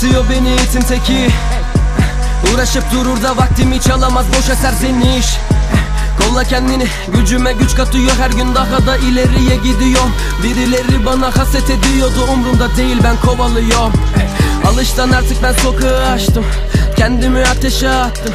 Çıldırtıyor beni itin teki. Uğraşıp durur da vaktimi çalamaz boş eser senin iş. Kolla kendini gücüme güç katıyor her gün daha da ileriye gidiyorum. Birileri bana haset ediyordu umrumda değil ben kovalıyorum. Alıştan artık ben sokağı açtım Kendimi ateşe attım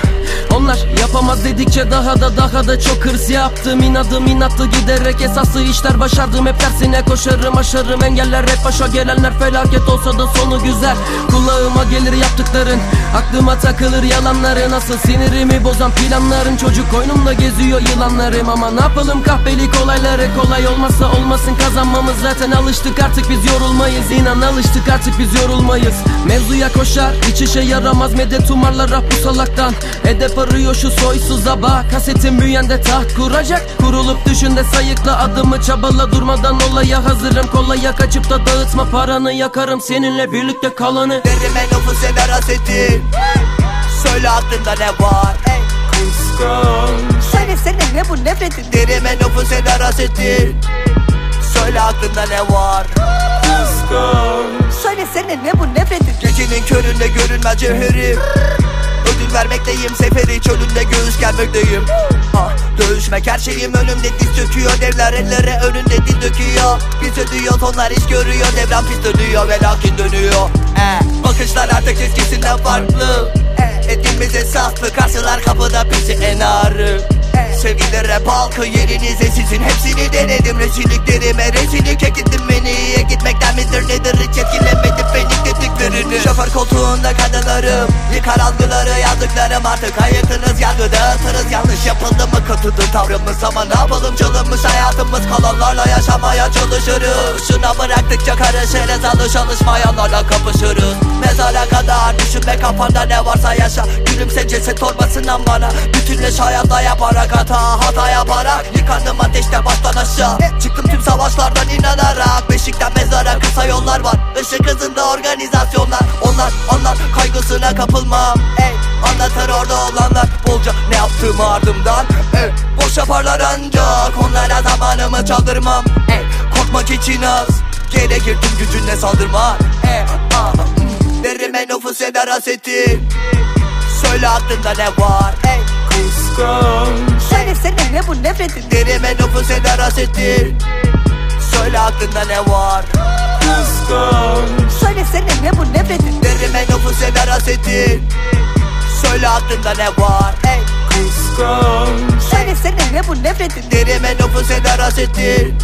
onlar yapamaz dedikçe daha da daha da çok hırs yaptım. İnadım inattı giderek esaslı işler başardım. Hep tersine koşarım aşarım. Engeller hep başa gelenler Felaket olsa da sonu güzel. Kulağıma gelir yaptıkların Aklıma takılır yalanları Nasıl sinirimi bozan planların Çocuk koynumda geziyor yılanlarım. Ama ne yapalım kahpelik olayları Kolay olmazsa olmasın. Kazanmamız Zaten alıştık artık biz yorulmayız. İnan alıştık artık biz yorulmayız. Mevzuya koşar hiç işe yaramaz. Medet umarlar rap bu salaktan. Edep arıyor şu soysuza bak. Kasetin büyüyende taht kuracak. Kurulup düşünde sayıkla adımı çabala. Durmadan olaya hazırım. Kolaya Kaçıp da dağıtma paranı. Yakarım Seninle birlikte kalanı. Derime nüfus eder hasetin Söyle aklında ne var? Kıskanç. Söylesene ne bu nefretin Derime nüfus eder hasetin Söyle aklında ne var? Kıskanç. Söylesene ne bu nefretin Gecenin köründe görünmez cevherim Vermekteyim. Seferi çölünde göğüs germekteyim. Ah, Dövüşmek her şeyim önümde. Diz çöküyor Devler ellere önünde dil döküyor. Biz ödüyor onlar iş görüyor. Devran pis dönüyor ve lakin dönüyor. Eh, Bakışlar artık eskisinden farklı. Eh, Etimiz esaslı karşılar kapıda bizi en ağrı. Eh, Sevgili yerinize sizin Hepsini denedim rezilliklerime Rezillik ettin beni. Gitmekten midir nedir Hiç etkilemedi dediklerini Şoför koltuğunda kadınlarım. Yıkar algıları yazdıklarım artık Hayatınız yargı dağıtırız. Yanlış yapıldı mı kötüdür tavrımız Ama ne yapalım çalınmış hayatımız Kalanlarla yaşamaya çalışırız. Şuna bıraktıkça karışırız Alış alışmayanlarla kapışırız. Mezara kadar düşünme kafanda ne varsa yaşa. Gülümse ceset torbasından bana. Bütünleş hayatta yaparak hata Hata yaparak. Yıkandım ateşte baştan aşağı. Çıktım tüm savaşlardan inanarak. Beşikten mezara kısa yollar var. Işık hızında organizasyonlar. Onlar onlar kaygısına kapılmam. Ey anlatır orada olanlar. Bolca ne yaptığımı ardımdan. Ey boş yaparlar ancak Onlara zamanımı çaldırmam. Ey korkmak için az. Gerekir tüm gücünle saldırma Ey ah, mm. Derime nüfus eder hasetin Söyle aklında ne var? Ey Kıskanç. Söylesene ne bu nefretin Derime nüfus eder hasetin Söyle aklında ne var? Kıskanç. Söylesene ne bu nefretin Derime nüfus eder hasetin Söyle aklında ne var? Ey Kıskanç. Söylesene ne bu nefretin Derime nüfus eder hasetin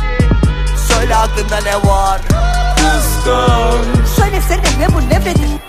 Söyle aklında ne var? Kıskanç. Söylesene ne bu nefretin